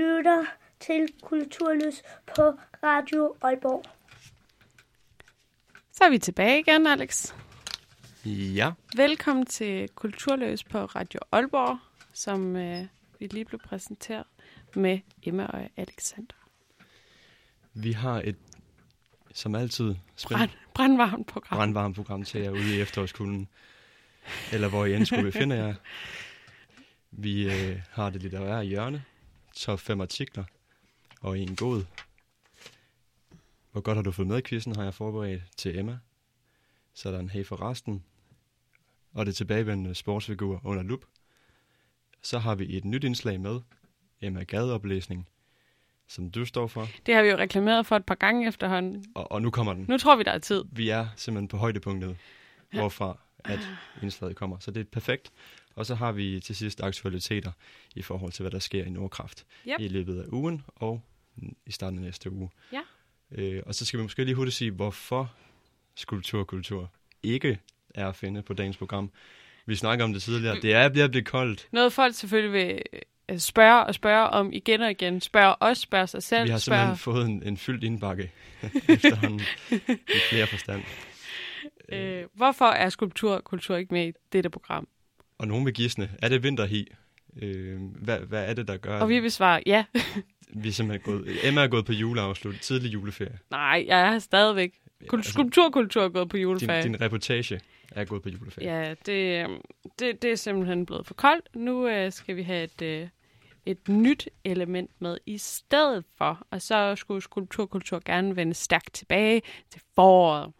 lytter til Kulturløs på Radio Aalborg. Så er vi tilbage igen, Alex. Ja, Velkommen til Kulturløs på Radio Aalborg, som øh, vi lige blev præsenteret med Emma og Alexander. vi har et, som altid, Brand, spændende brandvarmt program. brandvarmt program til jer ude i efterårskulden. Eller hvor I end skulle befinde jer. Vi øh, har det litterære hjørne. Top 5 artikler. Og en god. Hvor godt har du fået med i quizzen, har jeg forberedt til Emma. Så er der en hey for resten. Og det tilbagevendende sportsfigur under lup. Så har vi et nyt indslag med. Emma Gadeoplæsning. Som du står for. Det har vi jo reklameret for et par gange efterhånden. Og, og nu kommer den. Nu tror vi, der er tid. Vi er simpelthen på højdepunktet, hvorfra at indslaget kommer. Så det er perfekt. Og så har vi til sidst aktualiteter i forhold til, hvad der sker i Nordkraft Yep. i løbet af ugen og i starten af næste uge. Ja. Øh, og så skal vi måske lige hurtigt sige, hvorfor skulptur kultur ikke er at finde på dagens program. Vi snakker om det tidligere. Det er ved at blive koldt. Noget folk selvfølgelig vil øh, spørge og spørge om igen og igen. Spørge os, spørge sig selv. Vi har spørge... simpelthen fået en, en fyldt indbakke efterhånden i flere forstand. Øh, hvorfor er skulptur og kultur ikke med i dette program? Og nogen vil gisne. Er det vinterhi? Øh, hvad, hvad er det, der gør, Og vi vil svare, ja. Vi er simpelthen gået... Emma er gået på juleafslut, tidlig juleferie. Nej, jeg er stadigvæk. Kul- altså, Skulpturkultur er gået på din, juleferie. din reportage er gået på juleferie. Ja, det, øhm, det, det er simpelthen blevet for koldt. Nu øh, skal vi have et, øh, et nyt element med i stedet for. Og så skulle skulpturkultur gerne vende stærkt tilbage til foråret.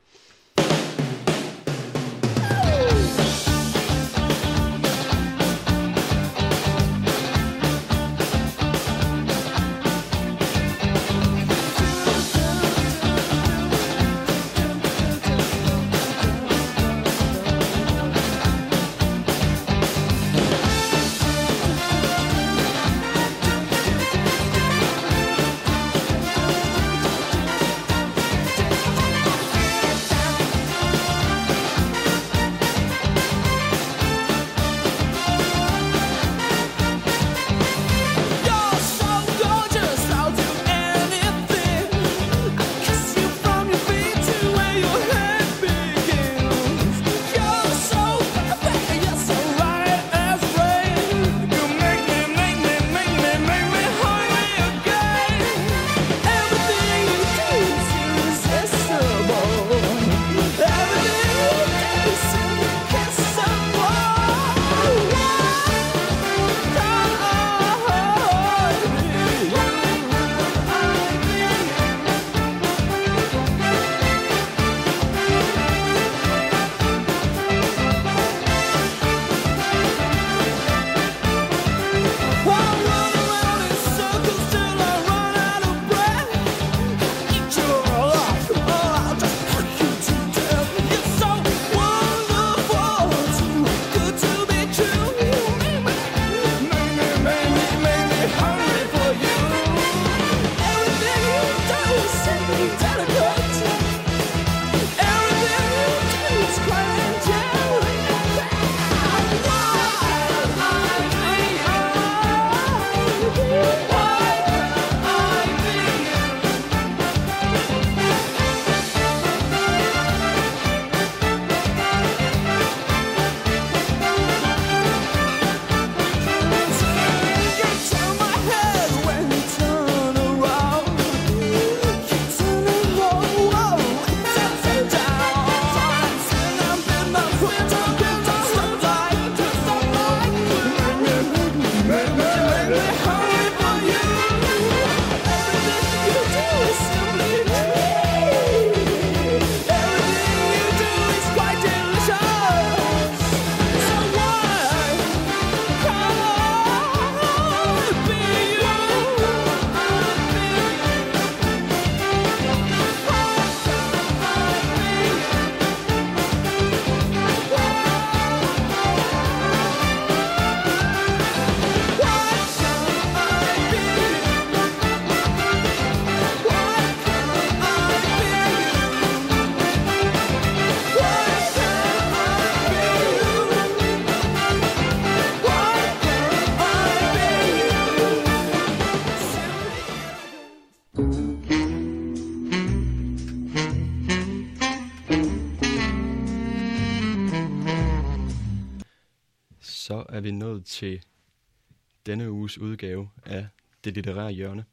Uges udgave af Det Litterære Hjørne.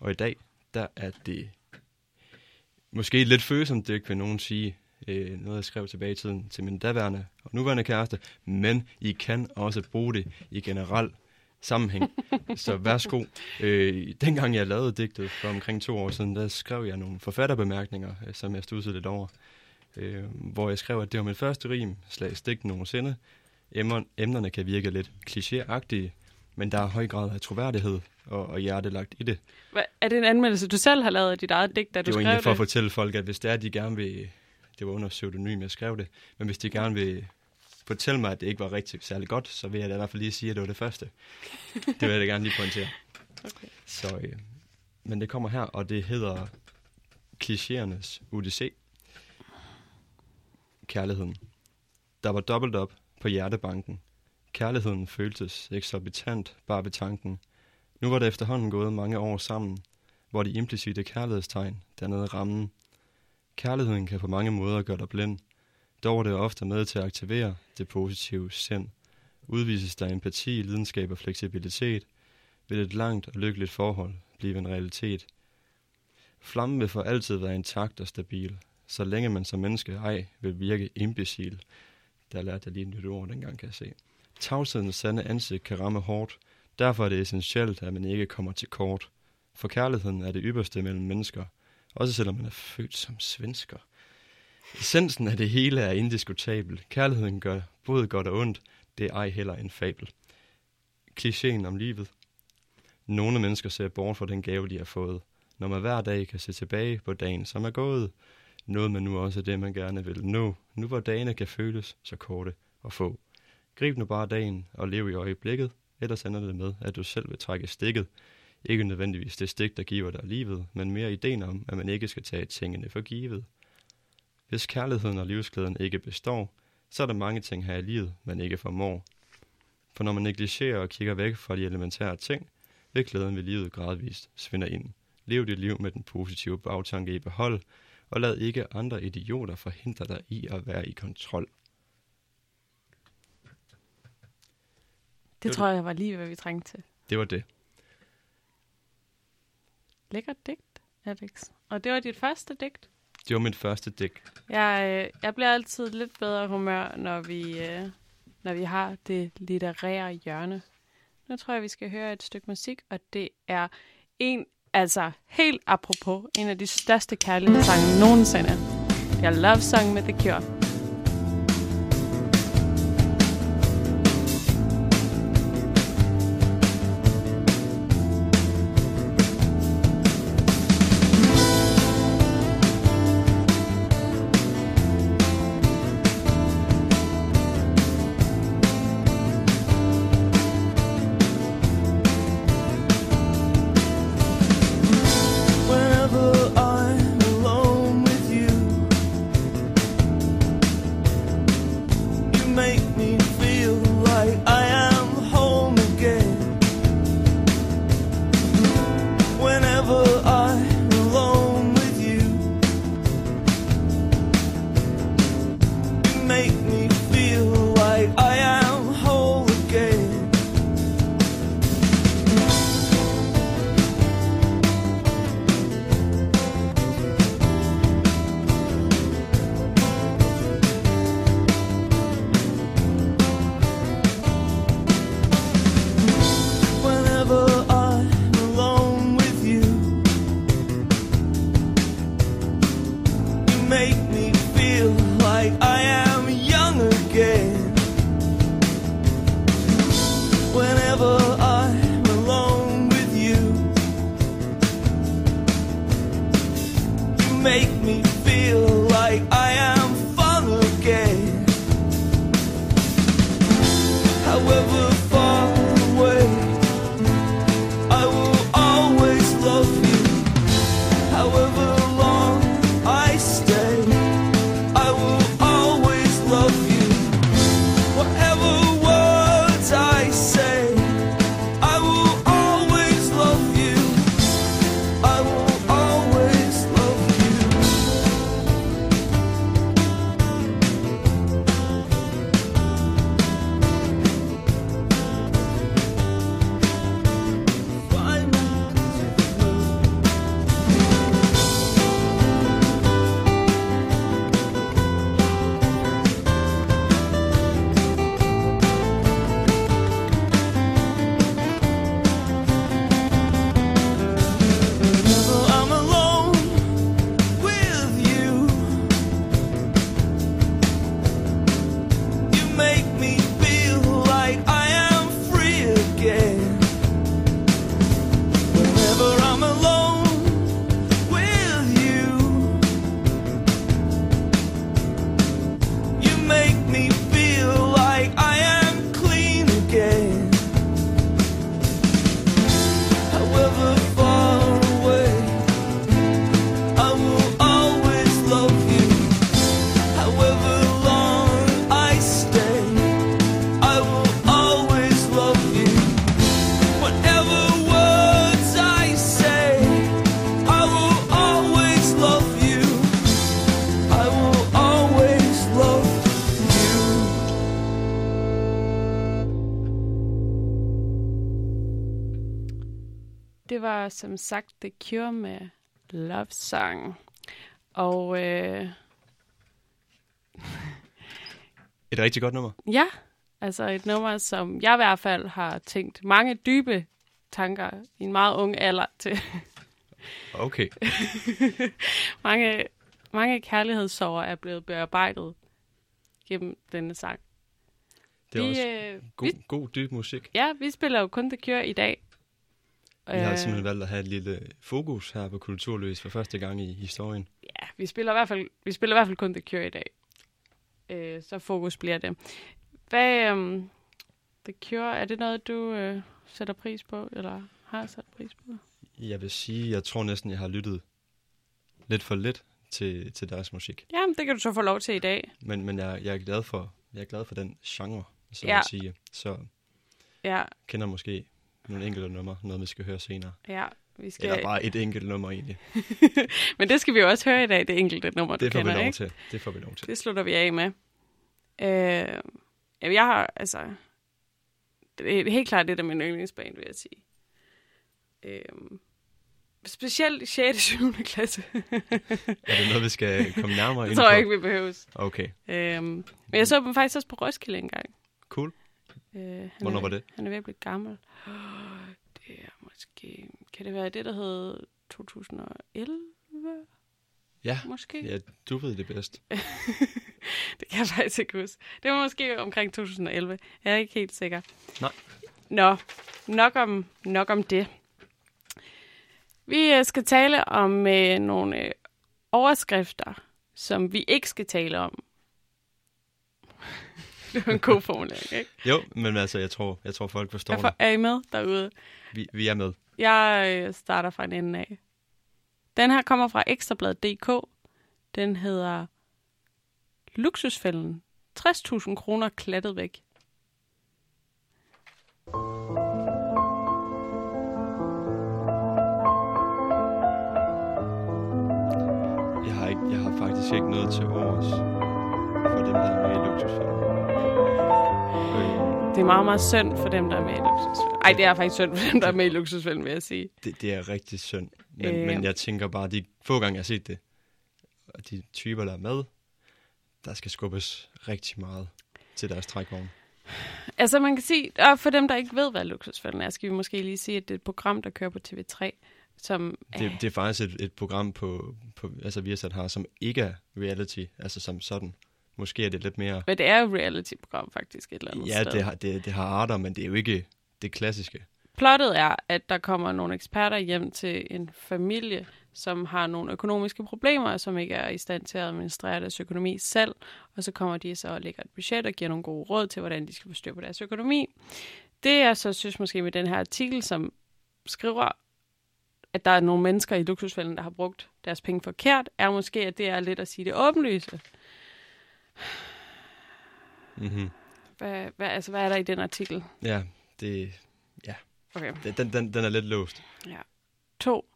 Og i dag, der er det måske lidt følsomt digt, vil nogen sige. Øh, noget, jeg skrev tilbage i tiden til min daværende og nuværende kæreste. Men I kan også bruge det i generel sammenhæng. Så værsgo. Øh, dengang jeg lavede digtet for omkring to år siden, der skrev jeg nogle forfatterbemærkninger, øh, som jeg studsede lidt over. Øh, hvor jeg skrev, at det var min første rim, slags digt nogensinde. Emner, emnerne kan virke lidt klichéagtige, men der er høj grad af troværdighed og, og hjerte lagt i det. Hva, er det en anmeldelse, du selv har lavet af dit eget digt, da du det var skrev egentlig for at det? fortælle folk, at hvis det er, at de gerne vil... Det var under pseudonym, jeg skrev det. Men hvis de gerne vil fortælle mig, at det ikke var rigtig særlig godt, så vil jeg da i hvert fald lige sige, at det var det første. det vil jeg da gerne lige pointere. Okay. Så, øh, men det kommer her, og det hedder Klichéernes Odyssé. Kærligheden. Der var dobbelt op på hjertebanken. Kærligheden føltes eksorbitant bare ved tanken. Nu var det efterhånden gået mange år sammen, hvor de implicite kærlighedstegn dannede rammen. Kærligheden kan på mange måder gøre dig blind. Dog er det ofte med til at aktivere det positive sind. Udvises der empati, lidenskab og fleksibilitet, vil et langt og lykkeligt forhold blive en realitet. Flammen vil for altid være intakt og stabil, så længe man som menneske ej vil virke imbecil. Der lærte jeg lige et nyt ord dengang, kan jeg se. Tavshedens sande ansigt kan ramme hårdt, derfor er det essentielt, at man ikke kommer til kort. For kærligheden er det ypperste mellem mennesker, også selvom man er født som svensker. Essensen af det hele er indiskutabel. Kærligheden gør både godt og ondt, det er ej heller en fabel. Klichéen om livet. Nogle mennesker ser bort fra den gave, de har fået. Når man hver dag kan se tilbage på dagen, som er gået, noget man nu også det, man gerne vil nå. Nu hvor dagene kan føles så korte og få. Grib nu bare dagen og lev i øjeblikket, ellers ender det med, at du selv vil trække stikket. Ikke nødvendigvis det stik, der giver dig livet, men mere ideen om, at man ikke skal tage tingene for givet. Hvis kærligheden og livsglæden ikke består, så er der mange ting her i livet, man ikke formår. For når man negligerer og kigger væk fra de elementære ting, vil glæden ved livet gradvist svinde ind. Lev dit liv med den positive bagtanke i behold, og lad ikke andre idioter forhindre dig i at være i kontrol. Det tror jeg var lige, hvad vi trængte til. Det var det. Lækkert digt, Alex. Og det var dit første digt. Det var mit første dæk. Jeg, øh, jeg bliver altid lidt bedre humør, når vi, øh, når vi har det litterære hjørne. Nu tror jeg, vi skal høre et stykke musik, og det er en, altså helt apropos, en af de største kærlighedssange nogensinde. Det er Love Song med The Cure. Var som sagt The Cure med Love Song. Og øh, Et rigtig godt nummer. ja, altså et nummer, som jeg i hvert fald har tænkt mange dybe tanker i en meget ung alder til. Okay. mange, mange kærlighedssorger er blevet bearbejdet gennem denne sang. Det er vi, også øh, god, vi, god dyb musik. ja, vi spiller jo kun The Cure i dag. Vi har Øh, simpelthen valgt at have et lille fokus her på Kulturløs for første gang i historien. Ja, vi spiller i hvert fald, vi spiller i hvert fald kun The Cure i dag. Øh, så fokus bliver det. Hvad, um, The Cure, er det noget, du øh, sætter pris på, eller har sat pris på? Jeg vil sige, jeg tror næsten, jeg har lyttet lidt for lidt til, til deres musik. Jamen, det kan du så få lov til i dag. Men, men jeg, jeg, er glad for, jeg er glad for den genre, så Ja. ja. sige. Så Ja, kender måske nogle enkelte numre, noget vi skal høre senere. ja. Vi skal, Eller bare et enkelt nummer egentlig. Men det skal vi jo også høre i dag, det enkelte nummer, du Det får vi kender, lov ikke? til. Det får vi lov til. Det slutter vi af med. Øh, jamen, jeg har, altså... Det er helt klart det, der er min yndlingsbane, vil jeg sige. Øh, specielt i 6. og 7. klasse. Er det noget, vi skal komme nærmere det ind tror jeg på? ikke, vi behøves. Okay, Øhm, men jeg så dem faktisk også på Roskilde engang. cool. Øh, han Hvornår er, var det? Han er ved at blive gammel. Måske... Kan det være det, der hed 2011? Ja, Måske? ja du ved det bedst. Det kan jeg faktisk ikke huske. Det var måske omkring 2011. Jeg er ikke helt sikker. Nej. Nå, nok om, nok om det. Vi øh, skal tale om øh, nogle øh, overskrifter, som vi ikke skal tale om. det var en god formulering, ikke? Jo, men altså, jeg tror, jeg tror folk forstår Er, for, det. er I med derude? Vi, vi er med. Jeg øh, starter fra en ende af. Den her kommer fra ekstrabladet.dk. Den hedder Luksusfælden. 60.000 kroner klattet væk. Jeg har, ikke, jeg har faktisk ikke noget til overs for dem, der er med i luksusfilm. Det er meget, meget synd for dem, der er med i Luksusfælden. Ej, det er faktisk synd for dem, der er med i Luksusfælden, vil jeg sige. det, det er rigtig synd. Men, øh. men jeg tænker bare, de få gange, jeg har set det, og de typer, der er med, der skal skubbes rigtig meget til deres trækvogn. Altså, man kan sige, og for dem, der ikke ved, hvad Luksusfælden er, skal vi måske lige sige, at det er et program, der kører på TV3, som Det, det er faktisk et, et program på, på altså Viasat har, som ikke er reality, altså som sådan. Måske er det lidt mere... Men det er jo et reality-program, faktisk, et eller andet Ja, sted. det har, det, det har arter, men det er jo ikke det klassiske. Plottet er, at der kommer nogle eksperter hjem til en familie, som har nogle økonomiske problemer, og som ikke er i stand til at administrere deres økonomi selv. Og så kommer de så og lægger et budget og giver nogle gode råd til, hvordan de skal få styr på deres økonomi. Det jeg så synes måske med den her artikel, som skriver, at der er nogle mennesker i luksusfælden, der har brugt deres penge forkert, er måske, at det er lidt at sige det åbenlyse. Mm-hmm. Hvad, hvad, altså, hvad er der i den artikel? Ja, det, Okay. det, den, den, den er lidt låst. 2.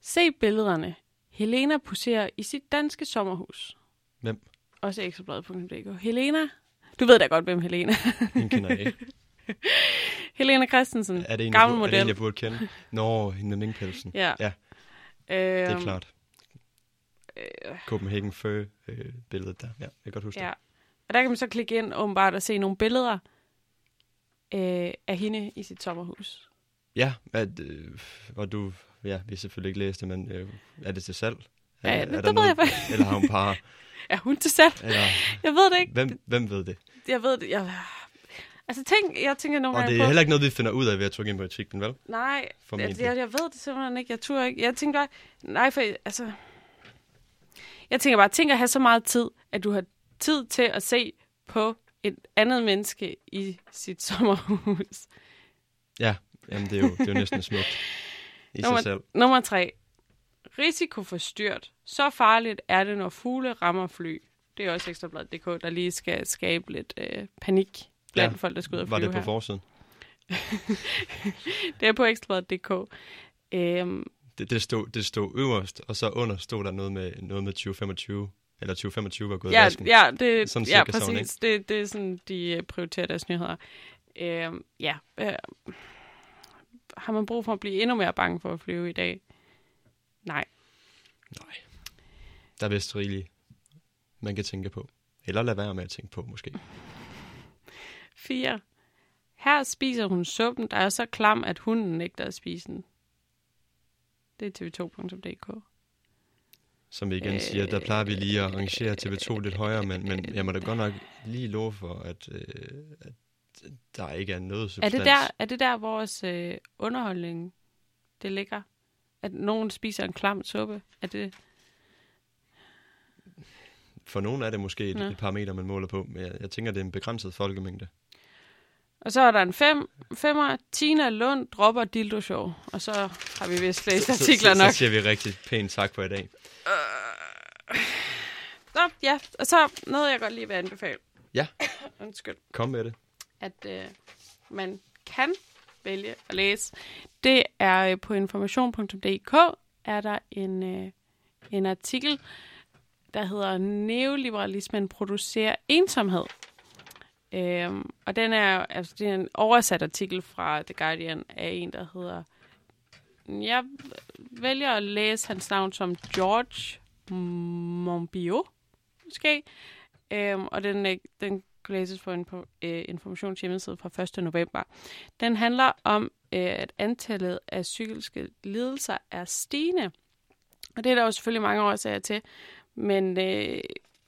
Se billederne. Helena poserer i sit danske sommerhus. Hvem? Også ekstrabladet.dk. Helena? Du ved da godt, hvem Helena er. Hende kender jeg ikke. Helena Christensen. Er det en, Gammel jeg, burde- er det en, model. jeg burde kende? Nå, hende med minkpelsen. Ja. Ja, øhm, det er klart. Øh, Copenhagen Fur-billedet der. Ja, jeg kan godt huske ja. Og der kan man så klikke ind åbenbart og se nogle billeder øh, af hende i sit sommerhus. det. Ja, at, øh, og du, ja, vi har selvfølgelig ikke læst det, men øh, er det til salg? Ja, er, det- er det ved jeg faktisk. Eller har hun par? Er hun til salg? Eller, Jeg ved det ikke. hvem, hvem ved det? Jeg ved det. Jeg... Altså tænk, jeg tænker nogle Og gange det er på... heller ikke noget, vi finder ud af ved at trykke ind på artiklen, vel? Nej, Formentlig. jeg, jeg, jeg ved det simpelthen ikke. Jeg tror ikke. Jeg tænker bare, nej, for altså... Jeg tænker bare, tænk at have så meget tid, at du har tid til at se på et andet menneske i sit sommerhus. Ja, jamen det er jo, det er jo næsten smukt i Nummer- sig selv. Nummer tre. Risiko for styrt. Så farligt er det, når fugle rammer fly. Det er også Ekstrabladet.dk, der lige skal skabe lidt øh, panik blandt Ja, folk, der skal ud og Var flyve det på her. forsiden? Det er på Ekstrabladet.dk. Øhm, Det, det, stod, det stod øverst, og så under stod der noget med, noget med 2025. Eller 2025 var gået i ja, vasken. ja, det, Sådan ja, cirka sådan, præcis. det, det er sådan, de øh, prioriterer deres nyheder. Øhm, ja. Øh, har man brug for at blive endnu mere bange for at flyve i dag? Nej. Nej. Der er vist rigeligt, man kan tænke på. Eller lade være med at tænke på, måske. 4. Her spiser hun suppen, der er så klam, at hunden nægter at spise den. Det er tv2.dk. Som vi igen siger, der plejer vi lige at rangere TV2 lidt højere, men, men jeg må da godt nok lige love for, at, øh, at der ikke er noget Er substans. det, der, er det der vores øh, underholdning, det ligger? At nogen spiser en klam suppe? Er det... For nogen er det måske et, Nå. et parameter, man måler på, men jeg, jeg tænker, det er en begrænset folkemængde. Og så er der en fem, femmer. Tina Lund dropper dildo show. Og så har vi vist læst artikler så, nok. så, så siger vi rigtig pænt tak for i dag. Nå, ja. Og så noget, jeg godt lige vil anbefale. Ja. Undskyld. Kom med det. at øh, man kan vælge at læse. Det er øh, på information.dk er der en, øh, en artikel, der hedder Neoliberalismen producerer ensomhed. Øhm, og den er, altså, det er en oversat artikel fra The Guardian af en, der hedder... Jeg vælger at læse hans navn som George Monbiot, måske. Øhm, og den, øh, den kan læses på en på, øh, informationshjemmeside fra 1. november. Den handler om, øh, at antallet af psykiske lidelser er stigende. Og det er der jo selvfølgelig mange årsager til. Men øh,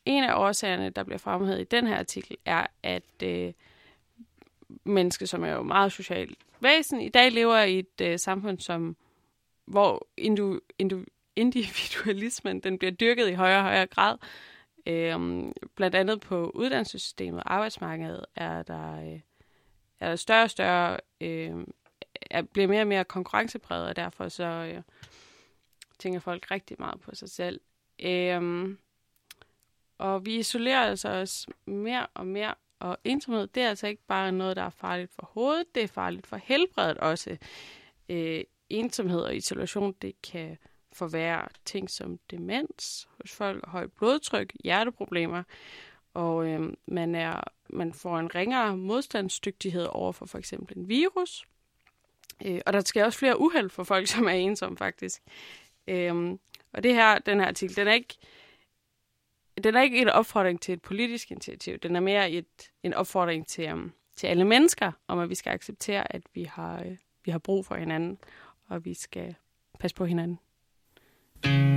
en af årsagerne, der bliver fremhævet i den her artikel, er, at øh, mennesker, som er jo meget socialt væsen, i dag lever i et øh, samfund, som hvor indu, indu, individualismen den bliver dyrket i højere og højere grad. Øh, blandt andet på uddannelsessystemet og arbejdsmarkedet er der, øh, er der større og større, øh, er, bliver mere og mere konkurrencepræget, og derfor så øh, tænker folk rigtig meget på sig selv. Øh, og vi isolerer altså os mere og mere, og ensomhed, det er altså ikke bare noget, der er farligt for hovedet, det er farligt for helbredet også. Øh, ensomhed og isolation, det kan forværre ting som demens hos folk, højt blodtryk, hjerteproblemer, og øh, man, er, man får en ringere modstandsdygtighed over for for eksempel en virus. Øh, og der sker også flere uheld for folk, som er ensomme faktisk. Øh, og det her, den her artikel, den er ikke den er ikke en opfordring til et politisk initiativ. Den er mere et, en opfordring til, um, til alle mennesker, om at vi skal acceptere, at vi har, øh, vi har brug for hinanden, og vi skal passe på hinanden. Mm.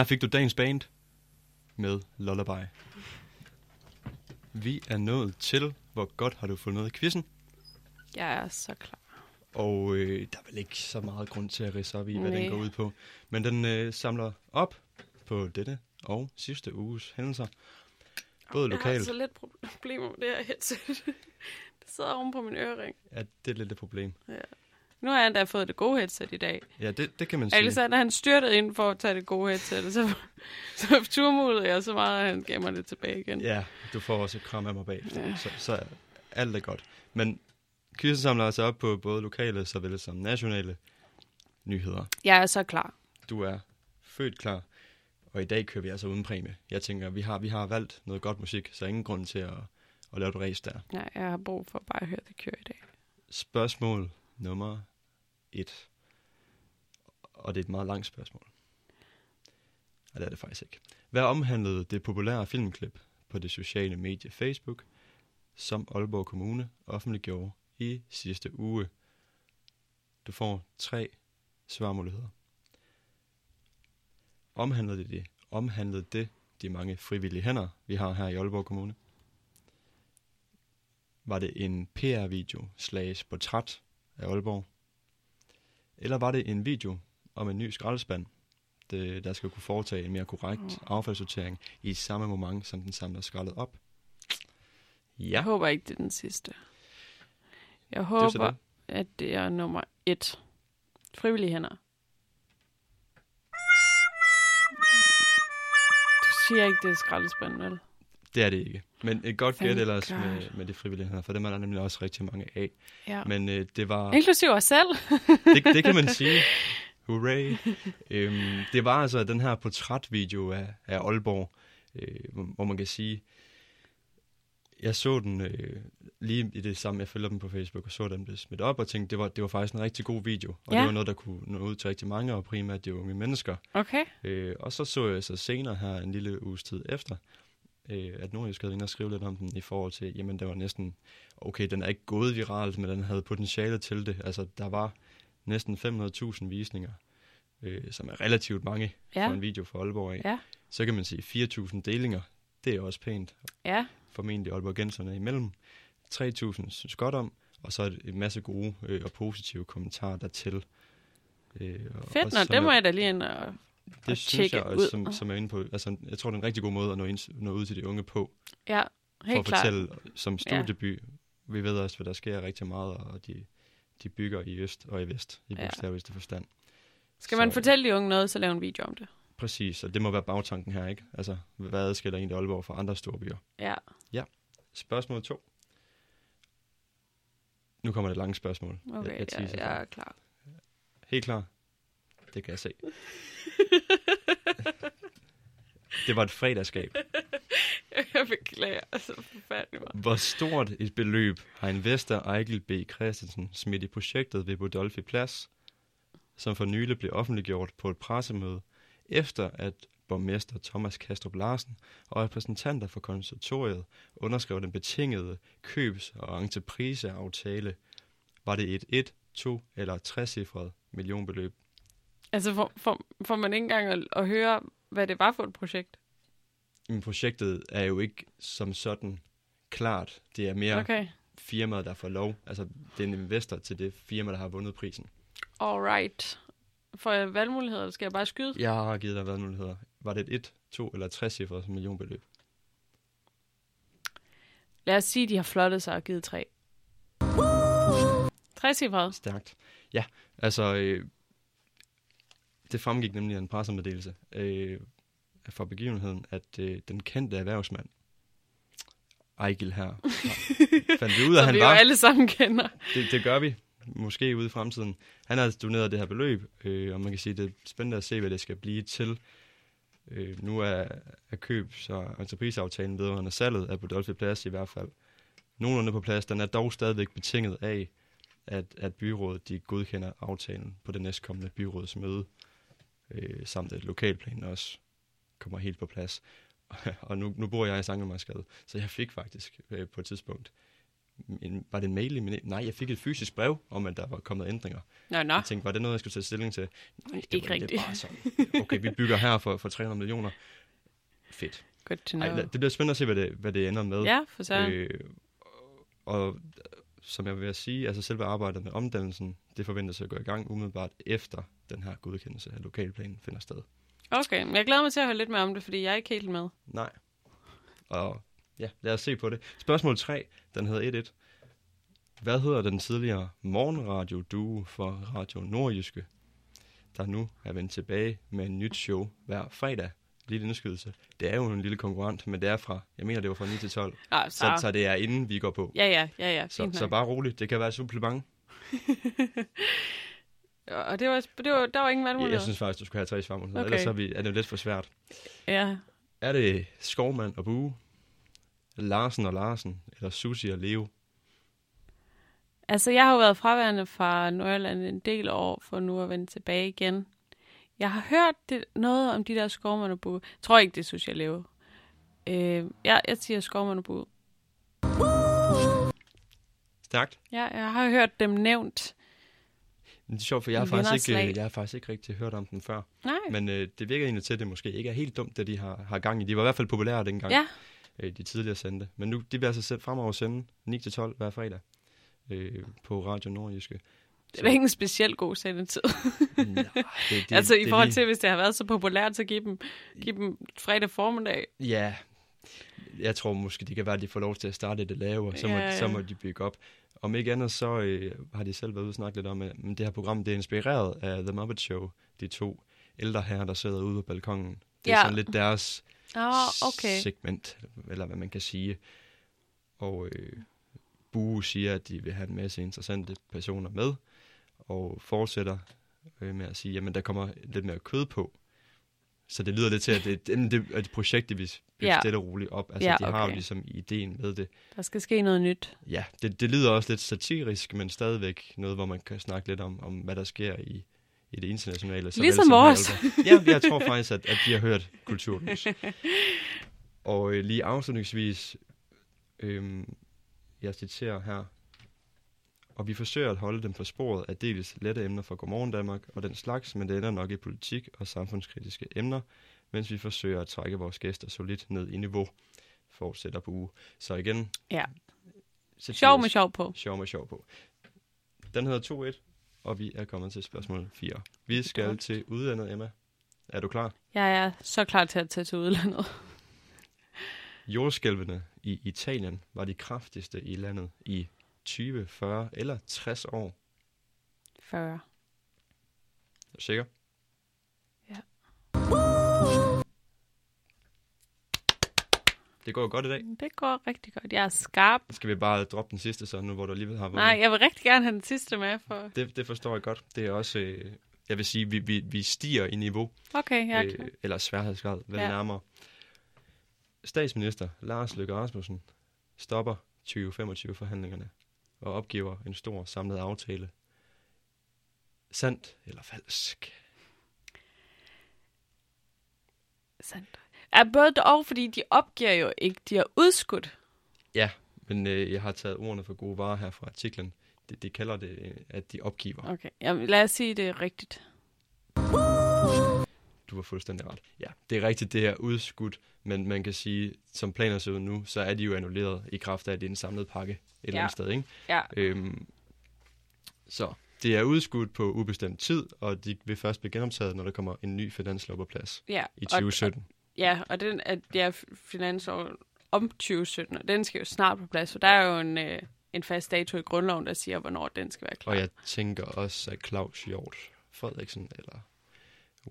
Her fik du dagens band med Lullaby. Vi er nået til, hvor godt har du fundet ud af quizzen. Jeg er så klar. Og øh, der er vel ikke så meget grund til at ridse op i, hvad Nej. den går ud på. Men den øh, samler op på dette og sidste uges hændelser. Både Jeg har lokalt, altså lidt problemer med det her headset. det sidder oven på min ørering. ja, det er lidt et problem. Nu har jeg endda fået det gode headset i dag. Ja, det, det kan man sige. Alexander han styrtede ind for at tage det gode headset, og så, så turmodede jeg så meget, at han gav mig det tilbage igen. Ja, du får også et kram af mig bagefter, Ja. så, så alt er godt. Men quizzen samler altså op på både lokale såvel som nationale nyheder. Jeg er så klar. Du er født klar, og i dag kører vi altså uden præmie. Jeg tænker, vi har, vi har valgt noget godt musik, så ingen grund til at, at lave et race der. Nej, jeg har brug for bare at høre det køre i dag. Spørgsmål nummer et. Og det er et meget langt spørgsmål. Og det er det faktisk ikke. Hvad omhandlede det populære filmklip på det sociale medie Facebook, som Aalborg Kommune offentliggjorde i sidste uge? Du får tre svarmuligheder. Omhandlede det det? Omhandlede det de mange frivillige hænder, vi har her i Aalborg Kommune? Var det en PR-video slash portræt af Aalborg? Eller var det en video om en ny skraldespand, det, der skal kunne foretage en mere korrekt affaldssortering i samme moment, som den samler skraldet op? Jeg Ja, håber ikke, det er den sidste. Jeg er håber, det. at det er nummer et. Frivillige hænder. Du siger ikke, det er skraldespanden, vel? Det er det ikke. Men et godt gæt ellers med, med de frivillige for dem er der nemlig også rigtig mange af. Ja. Men øh, det var... Inklusiv os selv. det, det kan man sige. Hooray. øhm, det var altså den her portrætvideo af, af Aalborg, øh, hvor, hvor man kan sige, jeg så den øh, lige i det samme, jeg følger dem på Facebook, og så den blev smidt op, og tænkte, det var, det var faktisk en rigtig god video, og Ja. det var noget, der kunne nå ud til rigtig mange, og primært de unge mennesker. Okay. Øh, og så så jeg så senere her, en lille uges tid efter, øh, at Nordjysk havde inde og skrive lidt om den i forhold til, jamen der var næsten, okay, den er ikke gået viralt, men den havde potentiale til det. Altså, der var næsten 500.000 visninger, øh, som er relativt mange Ja. for en video fra Aalborg af. Ja. Så kan man sige 4.000 delinger, det er også pænt. Ja. Formentlig Aalborgenserne imellem. 3.000 synes godt om, og så en masse gode øh, og positive kommentarer dertil. Øh, og- Fedt, nå, det må jeg da lige ind og... det synes jeg ud. også, som, som er inde på. Altså, jeg tror, det er en rigtig god måde at nå, ind, nå ud til de unge på. Ja, For helt at klart. fortælle som studieby. Vi ved også, hvad der sker rigtig meget, og de, de bygger i øst og i vest, i Ja. bogstaveligste forstand. Skal man Så- fortælle de unge noget, så lav en video om det. Præcis, og det må være bagtanken her, ikke? Altså, hvad adskiller egentlig Aalborg fra andre store byer? Ja. Spørgsmål 2. Nu kommer det lange spørgsmål. Okay, jeg, jeg, jeg, for. jeg er klar. Helt klar? Det kan jeg se. det var et fredagsskab. jeg beklager, altså forfærdeligt meget. Hvor stort et beløb har investor Ejgil B. Christensen smidt i projektet ved Bodolfi Plads, som for nylig blev offentliggjort på et pressemøde, efter at borgmester Thomas Kastrup Larsen og repræsentanter for konservatoriet underskrev den betingede købs- og entrepriseaftale. Var det et 1, 2 eller 3-cifret millionbeløb? Altså, får, får, får man ikke engang at, at høre, hvad det var for et projekt? Men projektet er jo ikke som sådan klart. Det er mere Okay. firmaet, der får lov. Altså, det er en investor til det firma, der har vundet prisen. Alright. Får jeg valgmuligheder, skal jeg bare skyde? Jeg har givet dig valgmuligheder. Var det et 1, 2 eller 3 cifret millionbeløb? Lad os sige, at de har flottet sig og givet tre. Tre cifret. Stærkt. Ja, altså, øh, det fremgik nemlig af en pressemeddelelse øh, fra begivenheden, at øh, den kendte erhvervsmand, Ejgil her, fandt vi ud af, han vi var. alle sammen kender. Det, det gør vi. Måske ude i fremtiden. Han har doneret det her beløb, øh, og man kan sige, det er spændende at se, hvad det skal blive til. Øh, nu er, er købs- og entrepriseaftalen vedrørende salget af Bodolfi Plads i hvert fald nogenlunde på plads. Den er dog stadigvæk betinget af, at, at byrådet de godkender aftalen på det næstkommende byrådsmøde, øh, samt at lokalplanen også kommer helt på plads. og nu, nu bor jeg i Sankelmarsgade, så jeg fik faktisk øh, på et tidspunkt en, var det en mail i min... Nej, jeg fik et fysisk brev om, at der var kommet ændringer. Nå, nå. Jeg tænkte, var det noget, jeg skulle tage stilling til? Nej, det Ikke var rigtigt. Bare sådan. Okay, vi bygger her for, for 300 millioner. Fedt. Good to Ej, det bliver spændende at se, hvad det, hvad det ender med. Ja, for så. Øh, og øh, som jeg vil sige, altså selve arbejdet med omdannelsen, det forventes at gå i gang umiddelbart efter den her godkendelse af lokalplanen finder sted. Okay, men jeg glæder mig til at høre lidt mere om det, fordi jeg er ikke helt med. Nej. Og ja, lad os se på det. Spørgsmål 3, den hedder 1-1. Hvad hedder den tidligere morgenradio-duo for Radio Nordjyske, der nu er vendt tilbage med en nyt show hver fredag? Lille indskydelse. Det er jo en lille konkurrent, men det er fra, jeg mener det var fra 9 til 12, Ah, så. så, så det er inden vi går på. Ja, ja, ja, ja. Så, Fint så nok. bare roligt, det kan være et supplement. Og det var, det var, der var ingen valgmuligheder. jeg synes faktisk, du skal have tre svarmuligheder, Okay. ellers så er, vi, er det lidt for svært. Ja. Er det Skovmand og Bue, Larsen og Larsen, eller Susi og Leo? Altså, jeg har jo været fraværende fra Nordjylland en del år, for nu at vende tilbage igen. Jeg har hørt det, noget om de der skovmanderbu. Jeg tror ikke, det er Sushi Leve. Øh, jeg, jeg siger skovmanderbu. Stærkt. Ja, jeg har hørt dem nævnt. Det er sjovt, for jeg har, faktisk ikke, jeg har faktisk ikke rigtig hørt om den før. Nej. Men øh, det virker egentlig til, at det måske ikke er helt dumt, det de har, har gang i. De var i hvert fald populære dengang, Ja. øh, de tidligere sendte. Men nu de vil altså selv fremover sende 9-12 hver fredag øh, på Radio Nordjyske. Det er da ikke en specielt god sendetid. Nej, det, det, altså, i det forhold lige- til, hvis det har været så populært, så give dem, give dem fredag formiddag. Ja, jeg tror måske, det kan være, at de får lov til at starte det lavere, så må, Ja, ja. så må de bygge op. Om ikke andet, så øh, har de selv været ude og snakke lidt om, at men det her program det er inspireret af The Muppet Show, de to ældre herrer, der sidder ude på balkongen. Det er Ja. sådan lidt deres oh, okay. segment, eller hvad man kan sige. Og øh, Bue siger, at de vil have en masse interessante personer med, og fortsætter øh, med at sige, jamen der kommer lidt mere kød på. Så det lyder lidt til, at det, det, det er et projekt, de vil bygge Ja. stille og roligt op. Altså, Ja, de har jo okay. ligesom ideen med det. Der skal ske noget nyt. Ja, det, det lyder også lidt satirisk, men stadigvæk noget, hvor man kan snakke lidt om, om hvad der sker i, i det internationale. Ligesom vores. Ja, jeg tror faktisk, at, at de har hørt kulturlys. Og øh, lige afslutningsvis, øh, jeg citerer her, og vi forsøger at holde dem på sporet af dels lette emner for Godmorgen Danmark og den slags, men det ender nok i politik og samfundskritiske emner, mens vi forsøger at trække vores gæster solidt ned i niveau, fortsætter uge. Så igen, Ja. Sjov med sjov på. Sjov med sjov på. Den hedder 2-1, og vi er kommet til spørgsmål 4. Vi skal Godt. til udlandet, Emma. Er du klar? Jeg er så klar til at tage til udlandet. Jordskælvene i Italien var de kraftigste i landet i 20, 40 eller 60 år. 40. Er du sikker? Det går godt i dag. Det går rigtig godt. Jeg er skarp. Skal vi bare droppe den sidste så, nu hvor du alligevel har vundet? Nej, jeg vil rigtig gerne have den sidste med. For... Det, det forstår jeg godt. Det er også, øh, jeg vil sige, vi, vi, vi stiger i niveau, Okay, klar. øh, eller sværhedsgrad, Ja. ja. nærmere. Statsminister Lars Løkke Rasmussen stopper 2025-forhandlingerne og opgiver en stor samlet aftale. Sandt eller falsk? Sandt. Er både og, fordi de opgiver jo ikke, de har udskudt. Ja, men øh, jeg har taget ordene for gode varer her fra artiklen. De, de kalder det, øh, at de opgiver. Okay, Jamen, lad os sige, det er rigtigt. Du var fuldstændig ret. Ja, det er rigtigt, det er udskudt, men man kan sige, som planer ser ud nu, så er de jo annulleret i kraft af, at det er en samlet pakke et eller Ja. andet sted, ikke? Ja. Øhm, så det er udskudt på ubestemt tid, og de vil først blive genoptaget, når der kommer en ny finanslov på plads Ja, i og, 2017. ja, og den er, er finansår om 2017, og den skal jo snart på plads, for der er jo en, øh, en fast dato i grundloven, der siger, hvornår den skal være klar. Og jeg tænker også, at Claus Hjort Frederiksen, eller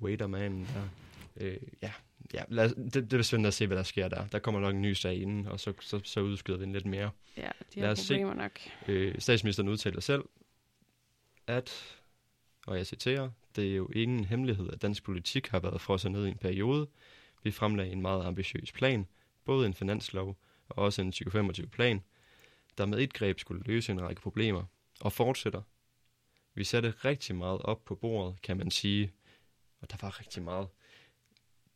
Waiterman, der, øh, ja, ja lad det, det er spændende at se, hvad der sker der. Der kommer nok en ny sag inden, og så, så, så udskyder vi den lidt mere. Ja, de har os se. problemer nok. Øh, statsministeren udtaler selv, at, og jeg citerer, det er jo ingen hemmelighed, at dansk politik har været frosset ned i en periode. Vi fremlagde en meget ambitiøs plan, både en finanslov og også en 2025-plan, der med et greb skulle løse en række problemer, og fortsætter. Vi satte rigtig meget op på bordet, kan man sige, og der var rigtig meget.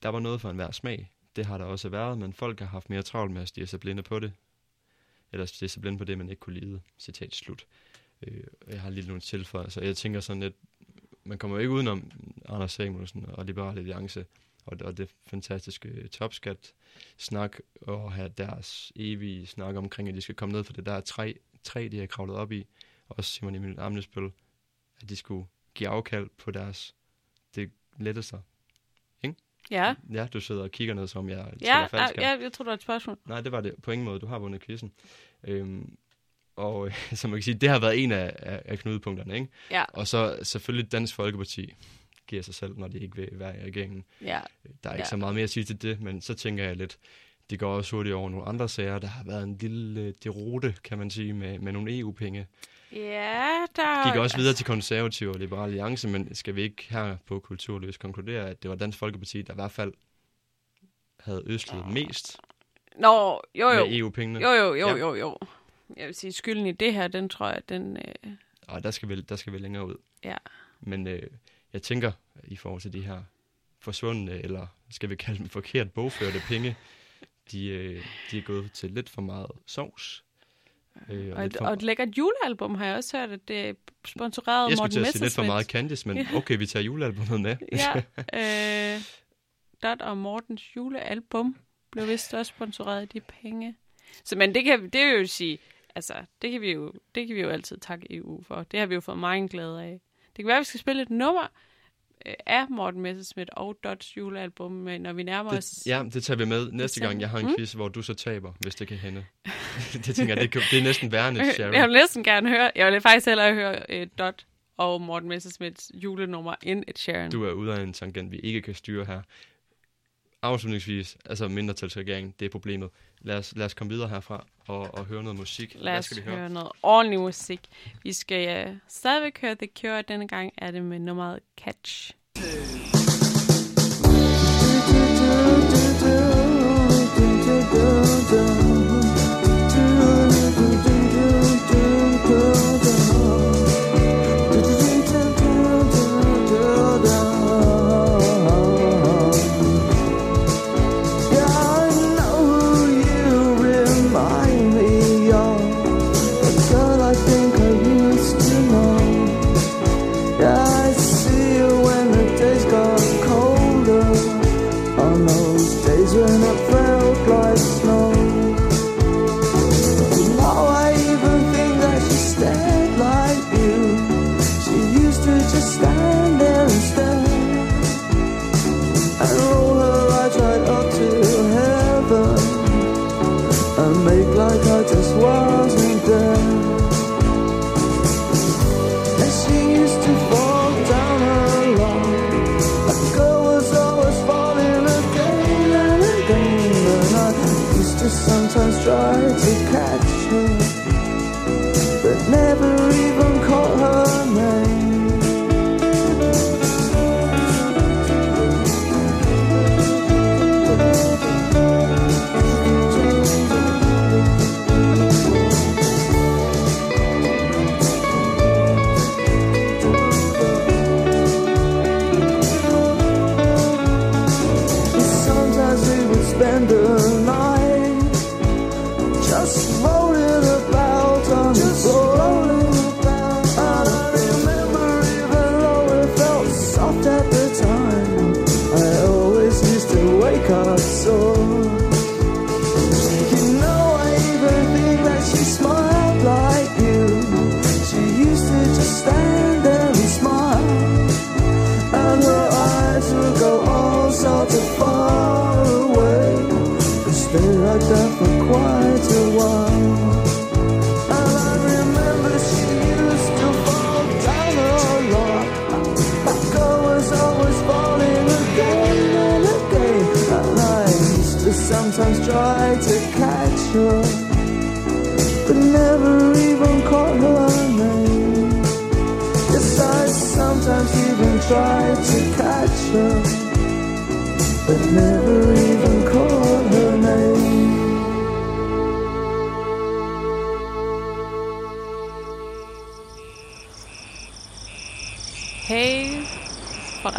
Der var noget for enhver smag. Det har der også været, men folk har haft mere travlt med at stige sig blinde på det. Eller stige sig blinde på det, man ikke kunne lide. Citat slut. Øh, jeg har lige nogle tilføjelser. Jeg tænker sådan lidt, man kommer jo ikke udenom Anders Samuelsen og Liberale Alliance, og, og det fantastiske topskat snak, og have deres evige snak omkring, at de skal komme ned for det der træ, træ de har kravlet op i, og også Simon Emil Amnesbøl, at de skulle give afkald på deres det lettelser. Ja, Ja, du sidder og kigger ned, som jeg ja, falsk ja, jeg tror, der er et spørgsmål. Nej, det var det på ingen måde. Du har vundet quizzen. Øhm, og som man kan sige, det har været en af, af, af knudepunkterne, ikke? Ja, Og så selvfølgelig Dansk Folkeparti giver sig selv, når de ikke vil være i regeringen. ja, Der er ikke Ja. så meget mere at sige til det, men så tænker jeg lidt, det går også hurtigt over nogle andre sager. Der har været en lille deroute, kan man sige, med, med nogle EU-penge. ja, der Gik også videre til konservative og liberale alliance, men skal vi ikke her på Kulturløs konkludere, at det var Dansk Folkeparti, der i hvert fald havde øslet mest Nå, jo, jo. med EU-pengene? Jo, jo, jo, Ja. jo, jo. Jeg vil sige, skylden i det her, den tror jeg, den... Øh, Og der skal vi, der skal vi længere ud. ja. Men øh, jeg tænker, i forhold til de her forsvundne, eller skal vi kalde dem forkert bogførte penge, de, øh, de er gået til lidt for meget sovs. Øh, Og, lidt et, for, og et lækkert julealbum har jeg også hørt, at det er sponsoreret jeg skulle til at sige lidt for meget Candice, men okay, vi tager julealbummet med. Ja, øh, Dot og Mortens julealbum blev vist også sponsoreret af de penge. Så, men det kan, det vil jo sige, altså, det kan, vi jo, det kan vi jo altid takke EU for. Det har vi jo fået meget glæde af. Det kan være, at vi skal spille et nummer øh, af Morten Messerschmidt og Dots julealbum, men når vi nærmer os... Ja, det tager vi med næste gang, jeg har en Mm. quiz, hvor du så taber, hvis det kan hænde. det tænker jeg, det, kan, det er næsten værende, jeg Sharon. vil næsten gerne høre, jeg vil faktisk hellere høre øh, Dot og Morten Messerschmidts julenummer end et Sharon. Du er ude af en tangent, vi ikke kan styre her. Afslutningsvis, altså mindretalsregering, det er problemet. Lad os, lad os komme videre herfra og, og høre noget musik. Lad Hvad os skal vi høre? høre noget ordentlig musik. Vi skal uh, stadigvæk høre The Cure. Denne gang er det med nummeret Catch. Yeah, like I just wasn't there. And she used to fall down alone. A girl was always falling again and again. And I used to sometimes try.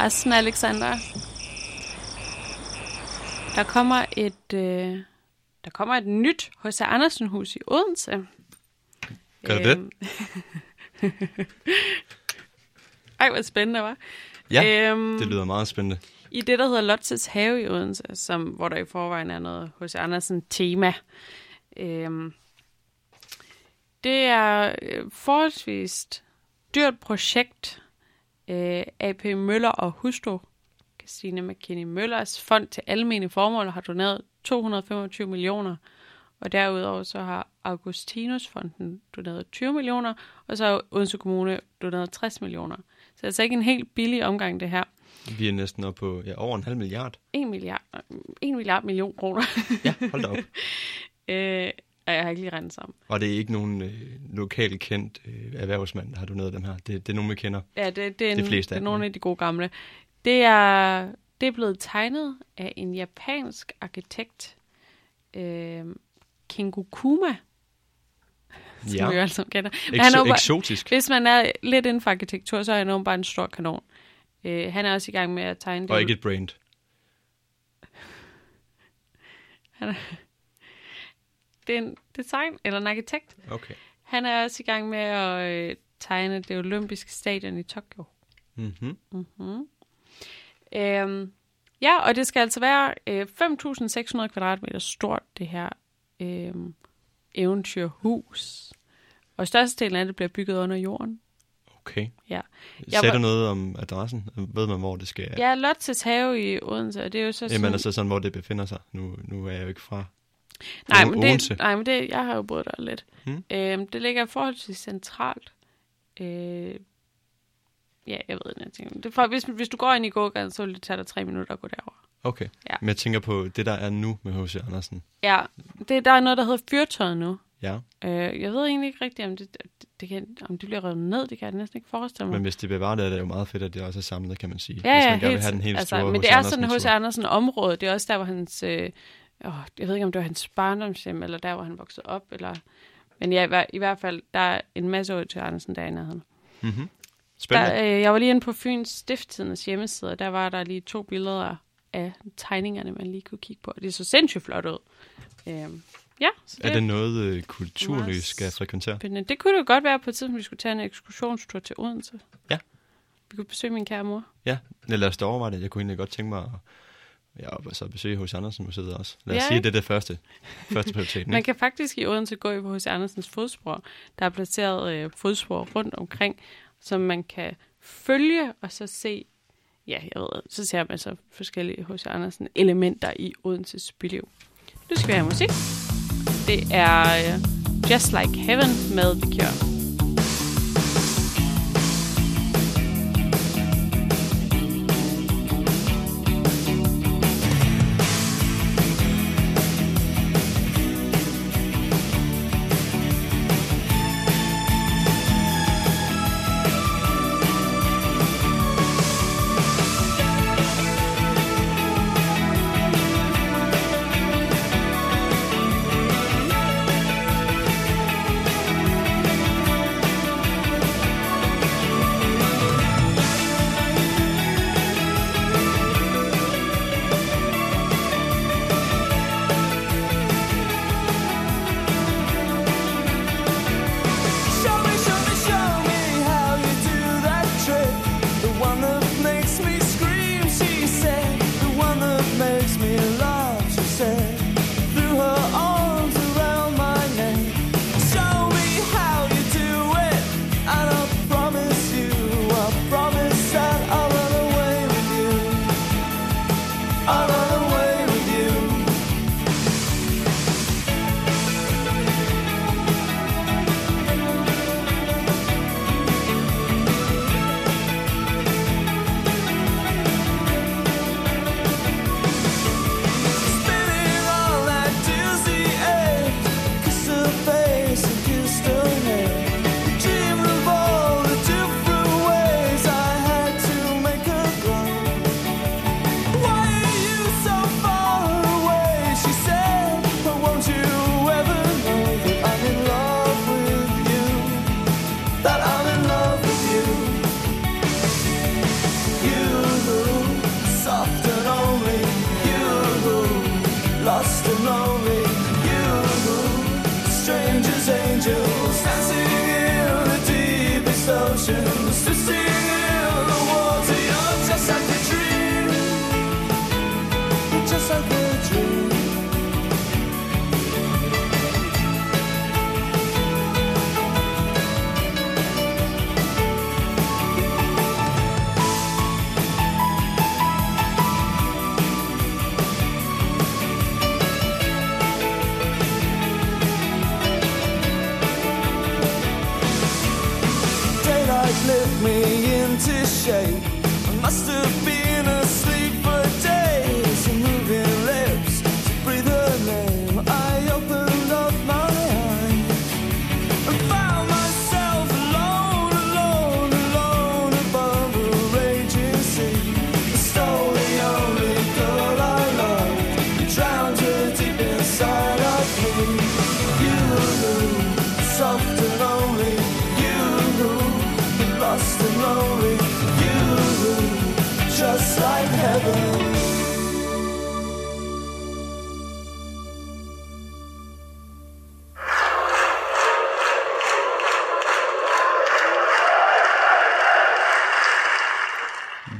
Forresten Alexander. Der kommer et, øh, der kommer et nyt H.C. Andersen hus i Odense. Gør det? Øhm. Ej, hvor spændende, var. Ja, øhm, det lyder meget spændende. I det, der hedder Lottes Have i Odense, som, hvor der i forvejen er noget H.C. Andersen tema. Øhm, det er øh, forholdsvis dyrt projekt. Øh, AP Møller og hustru, Christine McKinney Møllers fond til almene formål har doneret 225 millioner. Og derudover så har Augustinusfonden doneret 20 millioner, og så har Odense Kommune doneret 60 millioner. Så det er altså ikke en helt billig omgang, det her. Vi er næsten oppe på ja, over en halv milliard. 1 milliard, 1 milliard million kroner. Ja, hold da op. øh, jeg har ikke lige regnet sammen. Og det er ikke nogen øh, lokal kendt øh, erhvervsmand, der har doneret dem her. Det, det er nogen, vi kender. Ja, det, det er, De en, fleste det af er nogle af de gode gamle. Det er, det er blevet tegnet af en japansk arkitekt, øh, Kengo Kuma, som Ja, vi jo alle sammen kender. Men han er åbenbart- eksotisk. Hvis man er lidt inden for arkitektur, så er han åbenbart en stor kanon. Øh, han er også i gang med at tegne Og det. ikke et brand. Det er en design, eller en arkitekt. Okay. Han er også i gang med at øh, tegne det olympiske stadion i Tokyo. Mm-hmm. Mm-hmm. Øhm, ja, og det skal altså være øh, 5.600 kvadratmeter stort, det her øh, eventyrhus. Og størstedelen af det bliver bygget under jorden. Okay. Ja. Jeg Sagde var- du noget om adressen? Ved man, hvor det skal... Ja, Lottes have i Odense, og det er jo så sådan... Jamen altså sådan, hvor det befinder sig. Nu, nu er jeg jo ikke fra nej, men det, nej, men det, jeg har jo boet der lidt. Hmm. Øhm, det ligger forholdsvis centralt. Øh, ja, jeg ved ikke. Det for, hvis, hvis du går ind i gågaden, så vil det tage dig tre minutter at gå derover. Okay. Ja. Men jeg tænker på det, der er nu med H.C. Andersen. Ja, det, der er noget, der hedder fyrtøjet nu. Ja. Øh, jeg ved egentlig ikke rigtigt, om det, det, det kan, om det bliver revet ned. Det kan jeg næsten ikke forestille mig. Men hvis det bevarer det, er det jo meget fedt, at det også er samlet, kan man sige. ja, hvis ja, man gerne vil helt, have den helt altså, store Men det er sådan H.C. Andersen-tur. Andersen område. Det er også der, hvor hans... Øh, åh, jeg ved ikke, om det var hans barndomshjem, eller der, hvor han voksede op. Eller, men ja, i, hver- i hvert fald, der er en masse H.C. Andersen der er i nærheden. Mm-hmm. Spændende. Der, øh, jeg var lige inde på Fyns Stifttidens hjemmeside, og der var der lige to billeder af tegningerne, man lige kunne kigge på. Det så sindssygt flot ud. Øhm, ja, så er det noget, øh, kulturløs skal frekventere? spændende. Det kunne det jo godt være på et tidspunkt, vi skulle tage en ekskursionstur til Odense. Ja. Vi kunne besøge min kære mor. Ja, lad os da overveje det. Jeg kunne egentlig godt tænke mig at ja, og så besøge H.C. Andersen Museet også. Lad os Ja, sige, at det er det første, første prioriteten. Man kan faktisk i Odense gå i på H.C. Andersens fodspor. Der er placeret øh, fodspor rundt omkring, som man kan følge og så se, ja, jeg ved, så ser man så forskellige H.C. Andersen elementer i Odenses byliv. Nu skal vi have musik. Det er øh, Just Like Heaven med The Cure.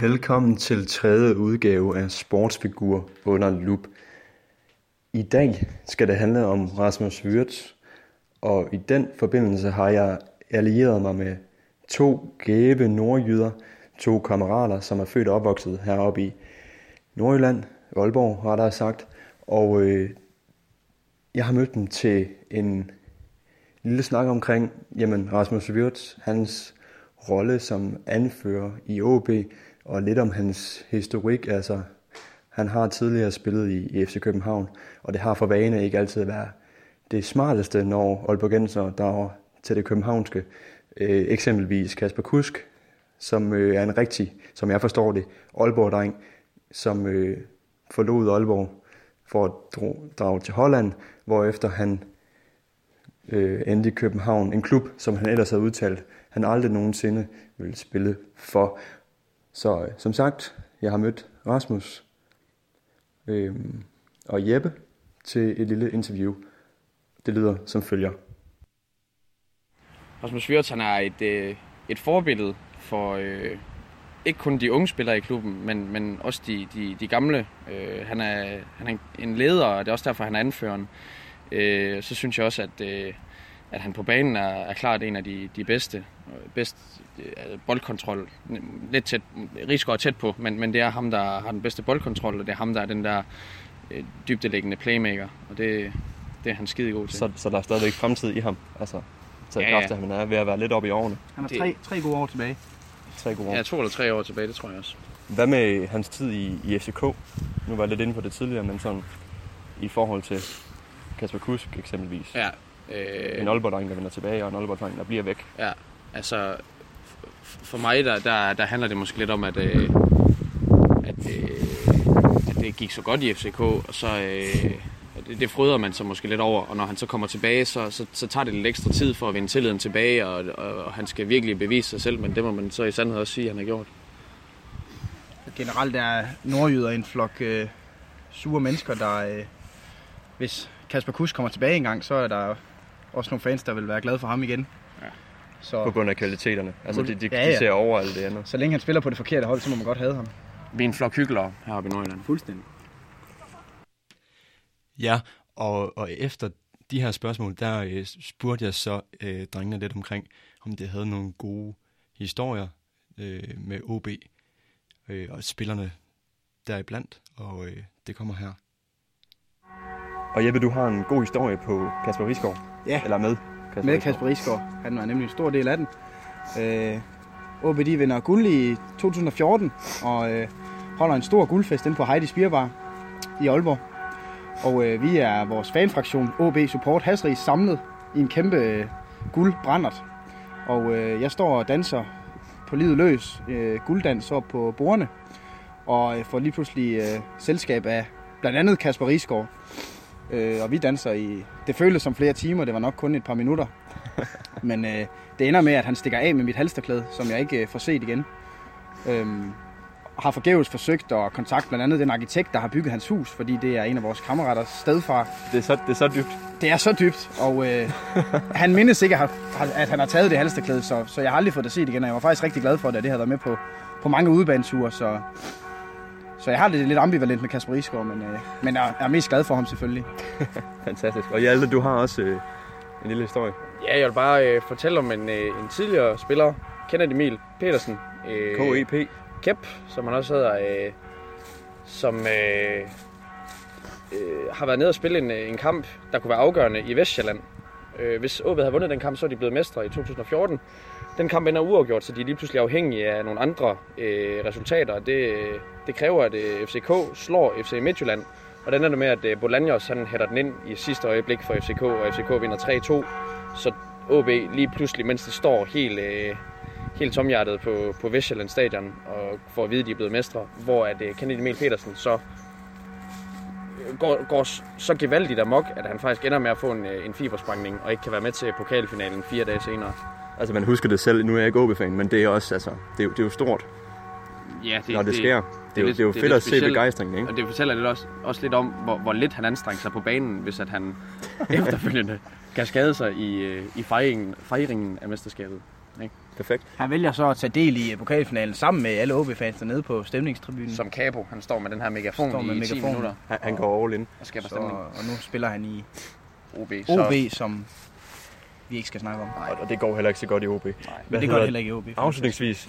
Velkommen til tredje udgave af Sportsfigur under lup. I dag skal det handle om Rasmus Wirtz, og i den forbindelse har jeg allieret mig med to gæbe nordjyder, to kammerater, som er født og opvokset heroppe i Nordjylland, Aalborg har der sagt, og øh, jeg har mødt dem til en lille snak omkring jamen, Rasmus Wirtz, hans rolle som anfører i OB, og lidt om hans historik. Altså, han har tidligere spillet i, i FC København, og det har for vane ikke altid været det smarteste, når Aalborgenser drager til det københavnske. Øh, eksempelvis Kasper Kusk, som øh, er en rigtig, som jeg forstår det, Aalborg-dreng, som øh, forlod Aalborg for at dro, drage til Holland, hvorefter han øh, endte i København, en klub, som han ellers havde udtalt, han aldrig nogensinde ville spille for. Så øh, som sagt, jeg har mødt Rasmus øh, og Jeppe til et lille interview. Det lyder som følger. Rasmus Wirtz, han er et, øh, et forbillede for øh, ikke kun de unge spillere i klubben, men, men også de, de, de gamle. Øh, han, er, han er en leder, og det er også derfor, han er anføreren. Øh, så synes jeg også, at, øh, at han på banen er, er klart en af de, de bedste. Øh, bedst boldkontrol. Lidt tæt, Rigsgaard er tæt på, men, men det er ham, der har den bedste boldkontrol, og det er ham, der er den der øh, dybdeliggende playmaker. Og det, det er han skide god til. Så, så der er stadigvæk fremtid i ham. Altså, så Ja, ja, ja. kraft, at han er ved at være lidt oppe i årene. Han har Det- tre, tre gode år tilbage. Tre gode år. Ja, to eller tre år tilbage, det tror jeg også. Hvad med hans tid i, i FCK? Nu var jeg lidt inde på det tidligere, men sådan i forhold til Kasper Kusk eksempelvis. Ja, øh, En Aalborg-dreng, der vender tilbage, og en Aalborg-dreng, der bliver væk. Ja, altså for mig der, der, der handler det måske lidt om, at, øh, at, øh, at det gik så godt i FCK, og så øh, det, det fryder man så måske lidt over, og når han så kommer tilbage, så, så, så tager det lidt ekstra tid for at vinde tilliden tilbage, og, og, og han skal virkelig bevise sig selv, men det må man så i sandhed også sige, at han har gjort. Generelt er nordjyder en flok øh, sure mennesker, der... Øh, hvis Kasper Kusk kommer tilbage en gang, så er der også nogle fans, der vil være glade for ham igen. Så, På grund af kvaliteterne. Altså, de, de, Ja, de ja. ser over alt det andet. så længe han spiller på det forkerte hold, så må man godt have ham. Vi er en flok hyggelere heroppe i Nordjylland. Fuldstændig. Ja, og, og efter de her spørgsmål, der øh, spurgte jeg så øh, drengene lidt omkring, om det havde nogle gode historier øh, med OB øh, og spillerne deriblandt, og øh, det kommer her. Og Jeppe, du har en god historie på Kasper Risgaard. Ja. Eller med Kasper Med. Kasper Risgaard. Han var nemlig en stor del af den. Øh, OB de vinder guld i 2014, og øh, holder en stor guldfest inde på Heidi Spierbar i Aalborg. Og øh, vi er vores fanfraktion OB Support Hasrig samlet i en kæmpe øh, guldbrændert. Og øh, jeg står og danser på livet løs, øh, gulddans op på bordene, og øh, får lige pludselig øh, selskab af blandt andet Kasper Risgaard. Øh, og vi danser i, det føltes som flere timer, det var nok kun et par minutter. Men øh, det ender med, at han stikker af med mit halsterklæde, som jeg ikke øh, får set igen. Øhm, har forgæves forsøgt at kontakte blandt andet den arkitekt, der har bygget hans hus, fordi det er en af vores kammeraters stedfar. Det er så, det er så dybt. Det er så dybt, og øh, han mindes ikke, at at han har taget det halsterklæde, så, så jeg har aldrig fået det set igen, og jeg var faktisk rigtig glad for det, at det har været med på, på mange udebaneture, så, så jeg har det lidt ambivalent med Kasper Isgaard, men, øh, men jeg er mest glad for ham selvfølgelig. Fantastisk. Og Hjalte, du har også øh, en lille historie. Ja, jeg vil bare øh, fortælle om en, øh, en tidligere spiller, Kenneth Emil Petersen. Øh, KEP. Kep, som han også hedder, øh, som øh, øh, har været nede og spille en, øh, en kamp, der kunne være afgørende i Vestjylland. Øh, hvis OB havde vundet den kamp, så er de blevet mestre i 2014 den kamp ender uafgjort, så de er lige pludselig afhængige af nogle andre øh, resultater. Det, det kræver, at øh, FCK slår FC Midtjylland, og den ender det med, at øh, Bolanjos han hætter den ind i sidste øjeblik for FCK, og FCK vinder 3-2. Så OB lige pludselig, mens de står helt, øh, helt tomhjertet på, på Vestjylland stadion, og får at vide, at de er blevet mestre, hvor at øh, Kenneth Emil Petersen så øh, går, går så gevaldigt amok, at han faktisk ender med at få en, øh, en fibersprængning, og ikke kan være med til pokalfinalen fire dage senere. Altså, man husker det selv. Nu er jeg ikke OB-fan, men det er også, altså, det er, jo- det er jo stort, Ja, det, når det, det sker. Det er, jo, det er jo det er fedt at se begejstringen, ikke? Og det fortæller lidt også, også lidt om, hvor, hvor lidt han anstrænger sig på banen, hvis at han efterfølgende kan skade sig i, øh, i fejringen, fejringen af mesterskabet. Perfekt. Han vælger så at tage del i pokalfinalen sammen med alle OB-fans dernede på stemningstribunen. Som Capo, han står med den her megafon Står med i 10 megafonen. minutter Han, han går all in. og skaber så, stemning. og nu spiller han i OB. OB, som vi ikke skal snakke om. Og, og det går heller ikke så godt i OB. Men Hvad det går heller ikke i OB. Afslutningsvis,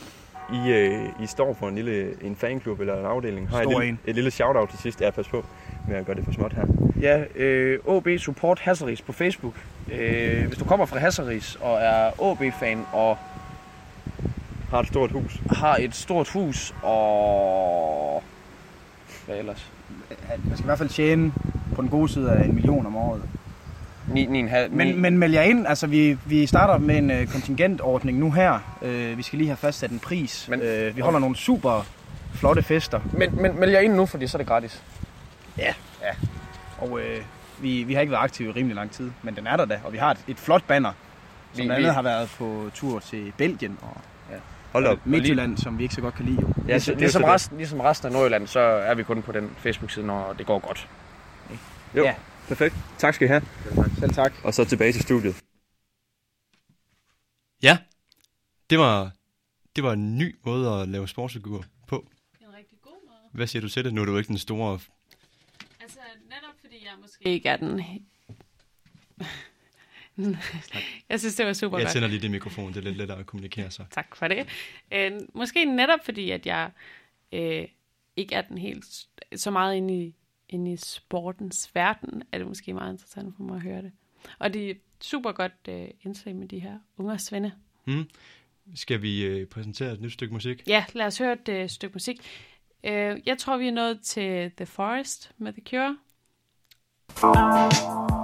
I, øh, I står for en lille en fanklub eller en afdeling. Har et Stor lille, en. et lille shout-out til sidst. Ja, pas på med at gøre det for småt her. Ja, øh, OB Support Hasseris på Facebook. Øh, hvis du kommer fra Hasseris og er OB-fan og Har et stort hus. har et stort hus og... Hvad ellers? Man skal i hvert fald tjene på den gode side af en million om året. 9, 9, 9, Men, men meld jer ind, altså vi, vi starter med en uh, kontingentordning nu her. Uh, vi skal lige have fastsat en pris. Men- uh, vi holder nogle super flotte fester. men, men meld jer ind nu, fordi så er det gratis. Og uh, vi, vi har ikke været aktive i rimelig lang tid, men den er der da. Og vi har et, et flot banner, som Vi- blandt vi- andet har været på tur til Belgien og Hold op. Midtjylland, som vi ikke så godt kan lide. Jo. Ja, Ligesom, det, ligesom, det, resten, ligesom resten af Nordjylland, så er vi kun på den Facebook-side, når det går godt. Jo, Ja. Perfekt. Tak skal I have. Selv tak. Og så tilbage til studiet. Ja, det var, det var en ny måde at lave sportsfigur på. En rigtig god måde. Hvad siger du til det? Nu er du jo ikke den store... Altså, netop fordi jeg måske ikke er den... jeg synes, det var super Jeg tænder lige det mikrofon, det er lidt lettere at kommunikere så. Tak for det. Øh, måske netop fordi, at jeg øh, ikke er den helt så meget inde i, inde i sportens verden, er det måske meget interessant for mig at høre det. Og det er et super godt øh, indslag med de her unger svende. Hmm. Skal vi øh, præsentere et nyt stykke musik? Ja, lad os høre et øh, stykke musik. Øh, jeg tror, vi er nået til The Forest med The Cure. Follow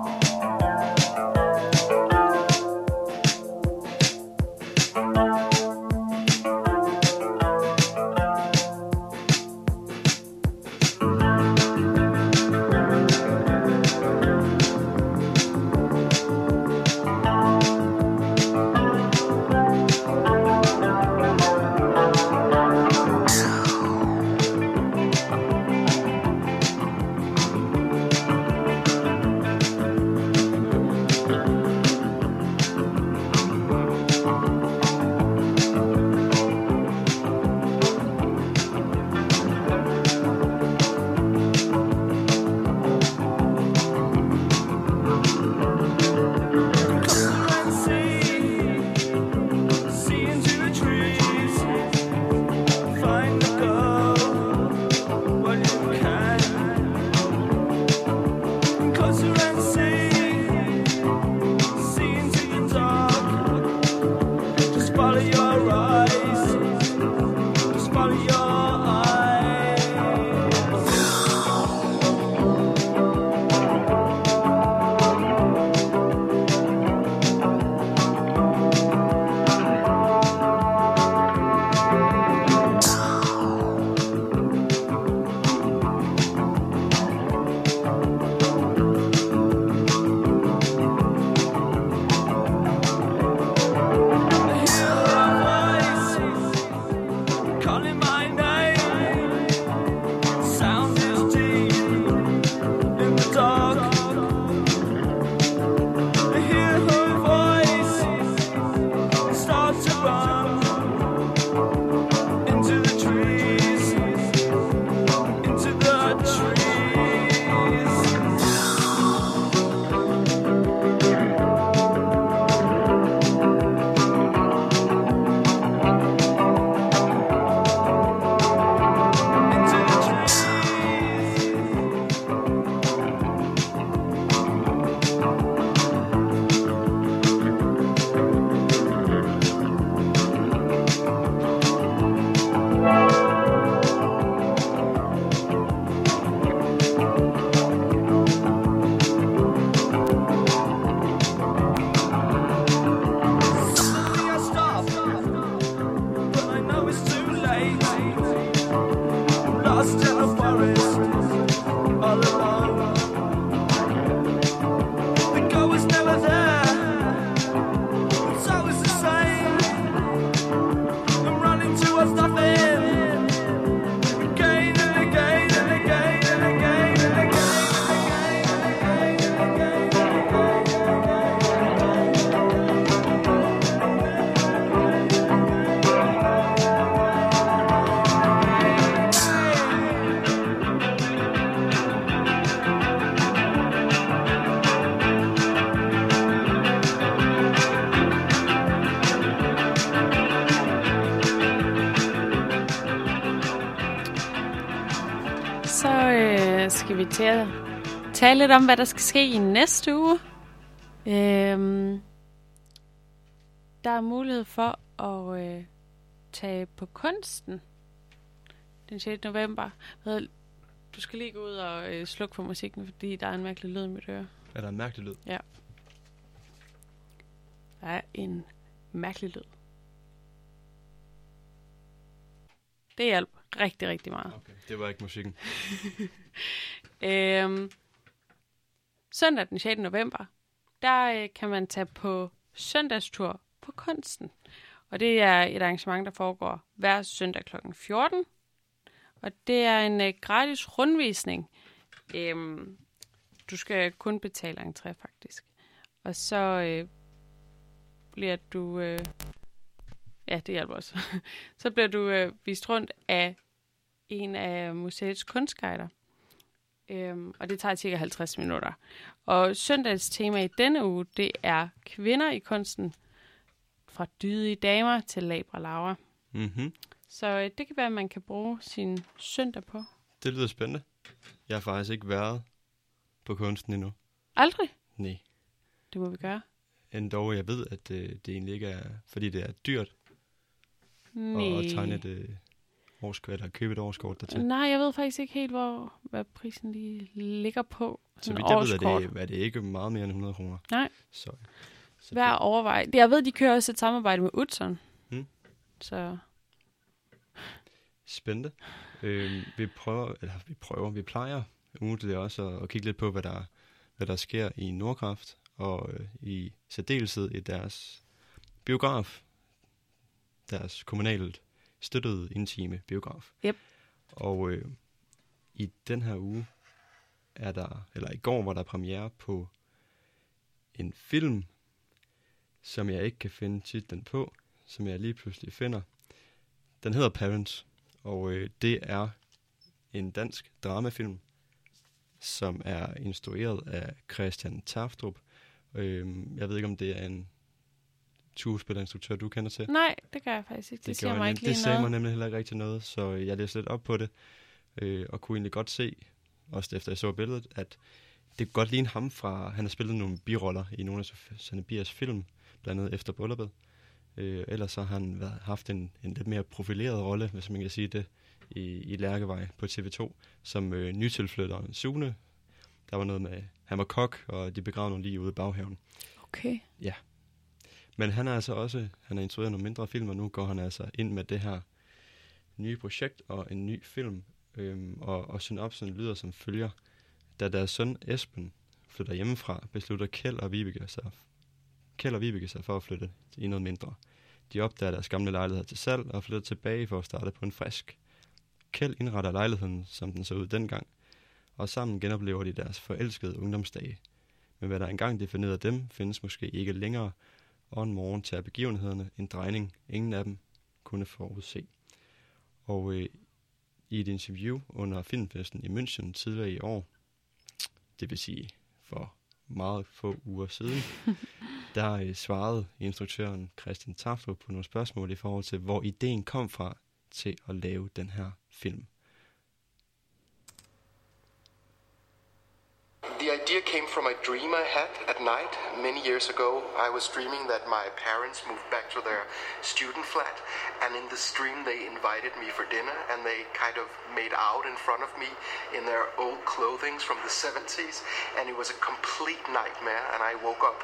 tale lidt om, hvad der skal ske i næste uge. Øhm, der er mulighed for at øh, tage på kunsten den 6. november. Du skal lige gå ud og øh, slukke for musikken, fordi der er en mærkelig lyd i mit øre. Er der en mærkelig lyd? Der er en mærkelig lyd. Det hjalp rigtig, rigtig meget. Okay. Det var ikke musikken. Øhm, søndag den 6. november, der øh, kan man tage på søndagstur på kunsten. Og det er et arrangement, der foregår hver søndag kl. 14. Og det er en øh, gratis rundvisning. Øhm, du skal kun betale entré, faktisk. Og så øh, bliver du... Øh, ja, det hjælper også. så bliver du øh, vist rundt af en af museets kunstguider. Øhm, og det tager cirka 50 minutter. Og søndags tema i denne uge, det er kvinder i kunsten. Fra dydige damer til labre laver. Mm-hmm. Så øh, det kan være, at man kan bruge sin søndag på. Det lyder spændende. Jeg har faktisk ikke været på kunsten endnu. Aldrig. Nej. Det må vi gøre. Endog jeg ved, at øh, det egentlig ikke er, fordi det er dyrt Nej. at tegne et øh, årskort, eller købe et årskort dertil. Nej, jeg ved faktisk ikke helt, hvor, hvad prisen lige ligger på. Så vidt jeg ved, er det, er det ikke meget mere end 100 kroner. Nej. Så, så Hver overvej. Jeg ved, de kører også et samarbejde med Utzon. Hmm. Så Spændende. Øh, vi prøver, eller vi prøver, vi plejer ugentligt også at, at kigge lidt på, hvad der, hvad der sker i Nordkraft, og øh, i særdeleshed i deres biograf, deres kommunalt støttede intime biograf. Yep. Og øh, i den her uge er der, eller i går var der premiere på en film, som jeg ikke kan finde titlen på, som jeg lige pludselig finder. Den hedder Parents, og øh, det er en dansk dramafilm, som er instrueret af Christian Taftrup. Øh, jeg ved ikke, om det er en skuespillerinstruktør, du kender til. nej, det gør jeg faktisk ikke. Det, det siger mig ikke nem- det lige sagde mig nemlig heller ikke rigtig noget, så jeg læste lidt op på det, øh, og kunne egentlig godt se, også efter jeg så billedet, at det kunne godt ligne ham fra, han har spillet nogle biroller i nogle af Sanne Biers film, blandt andet efter brylluppet. Øh, ellers så har han været, haft en, en lidt mere profileret rolle, hvis man kan sige det, i, i Lærkevej på TV2, som øh, nytilflytter Sune. Der var noget med, han var kok, og de begravede nogle lige ude i baghaven. Okay. Men han er altså også, han har instrueret nogle mindre film, og nu går han altså ind med det her nye projekt og en ny film. Øhm, og, og synopsen lyder som følger. Da deres søn Esben flytter hjemmefra, beslutter Kjeld og Vibeke sig, Kjeld og Vibeke sig for at flytte i noget mindre. De opdager deres gamle lejlighed til salg og flytter tilbage for at starte på en frisk. Kjeld indretter lejligheden, som den så ud dengang, og sammen genoplever de deres forelskede ungdomsdage. Men hvad der engang definerede dem, findes måske ikke længere, og en morgen tager begivenhederne en drejning, ingen af dem kunne forudse. Og øh, i et interview under filmfesten i München tidligere i år, det vil sige for meget få uger siden, der øh, svarede instruktøren Christian Taflo på nogle spørgsmål i forhold til, hvor ideen kom fra til at lave den her film. Came from a dream I had at night many years ago. I was dreaming that my parents moved back to their student flat, and in this dream, they invited me for dinner and they kind of made out in front of me in their old clothings from the 70s, and it was a complete nightmare. And I woke up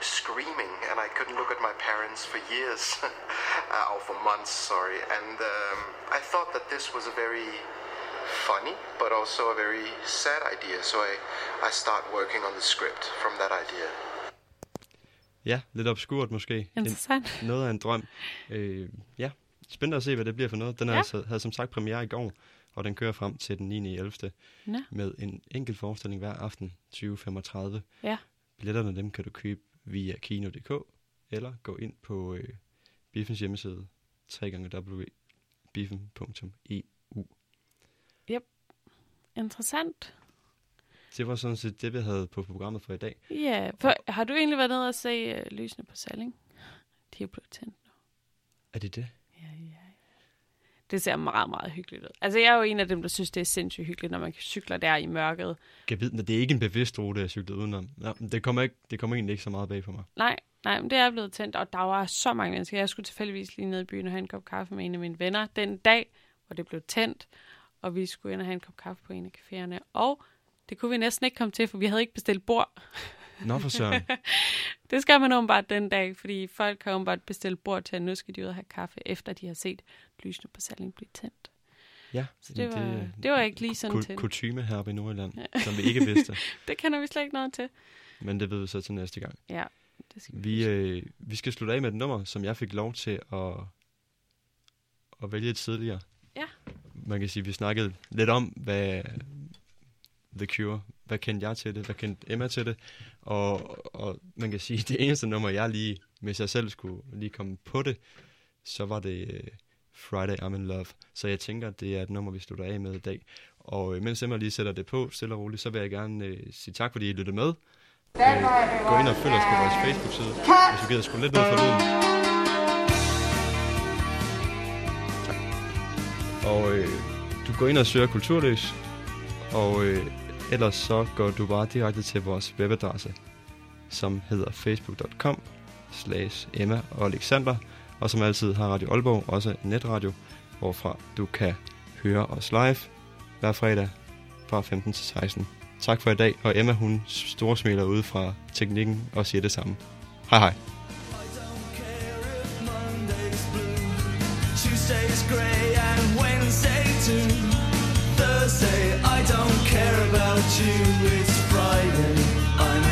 screaming, and I couldn't look at my parents for years, uh, or for months, sorry. And um, I thought that this was a very funny, but also a very sad idea. So I, I start working on the script from that idea. Ja, lidt obskurt måske. En, Interessant. noget af en drøm. Øh, ja, spændende at se, hvad det bliver for noget. Den Ja. ja. altså, havde som sagt premiere i går, og den kører frem til den 9. i 11. Nå. med en enkelt forestilling hver aften 20.35. Ja. Billetterne dem kan du købe via kino.dk eller gå ind på øh, Biffens hjemmeside www.biffen.eu. Interessant. Det var sådan set det, vi havde på programmet for i dag. Ja, for, har du egentlig været nede og se uh, lysene på Salling? De er blevet tændt nu. Er det det? Ja, ja. Det ser meget, meget hyggeligt ud. Altså, jeg er jo en af dem, der synes, det er sindssygt hyggeligt, når man cykler der i mørket. Jeg ved, det er ikke en bevidst rute, jeg cyklede udenom. Ja, det, kommer ikke, det kommer egentlig ikke så meget bag på mig. Nej, nej, men det er blevet tændt, og der var så mange mennesker. Jeg skulle tilfældigvis lige ned i byen og have en kop kaffe med en af mine venner den dag, hvor det blev tændt, og vi skulle ind og have en kop kaffe på en af caféerne. Og det kunne vi næsten ikke komme til, for vi havde ikke bestilt bord. Nå for søren. Det skal man åbenbart den dag, fordi folk har åbenbart bestilt bord til, at nu skal de ud og have kaffe, efter de har set lysene på salen blive tændt. Ja, Så det var, det var ikke lige sådan til. Kutume her i Nordjylland, som vi ikke vidste. Det kender vi slet ikke noget til. Men det ved vi så til næste gang. Ja, det skal Vi, øh, vi skal slutte af med et nummer, som jeg fik lov til at, at vælge tidligere. Man kan sige, vi snakkede lidt om, hvad The Cure, hvad kendte jeg til det, hvad kendte Emma til det, og, og man kan sige, det eneste nummer, jeg lige, hvis jeg selv skulle lige komme på det, så var det øh, Friday I'm in Love. Så jeg tænker, det er et nummer, vi slutter af med i dag. Og øh, mens Emma lige sætter det på, stille og roligt, så vil jeg gerne øh, sige tak, fordi I lyttede med. Øh, gå ind og følg os på vores Facebook-side, hvis du gider skrue lidt ned for lyden. Og øh, du går ind og søger Kulturløs, og øh, ellers så går du bare direkte til vores webadresse, som hedder facebook.com slash Emma og Alexander, og som altid har Radio Aalborg også netradio, hvorfra du kan høre os live hver fredag fra 15 til 16. Tak for i dag, og Emma hun storsmiler ude fra teknikken og siger det samme. Hej hej. Tuesday is great. say I don't care about you. It's Friday. I'm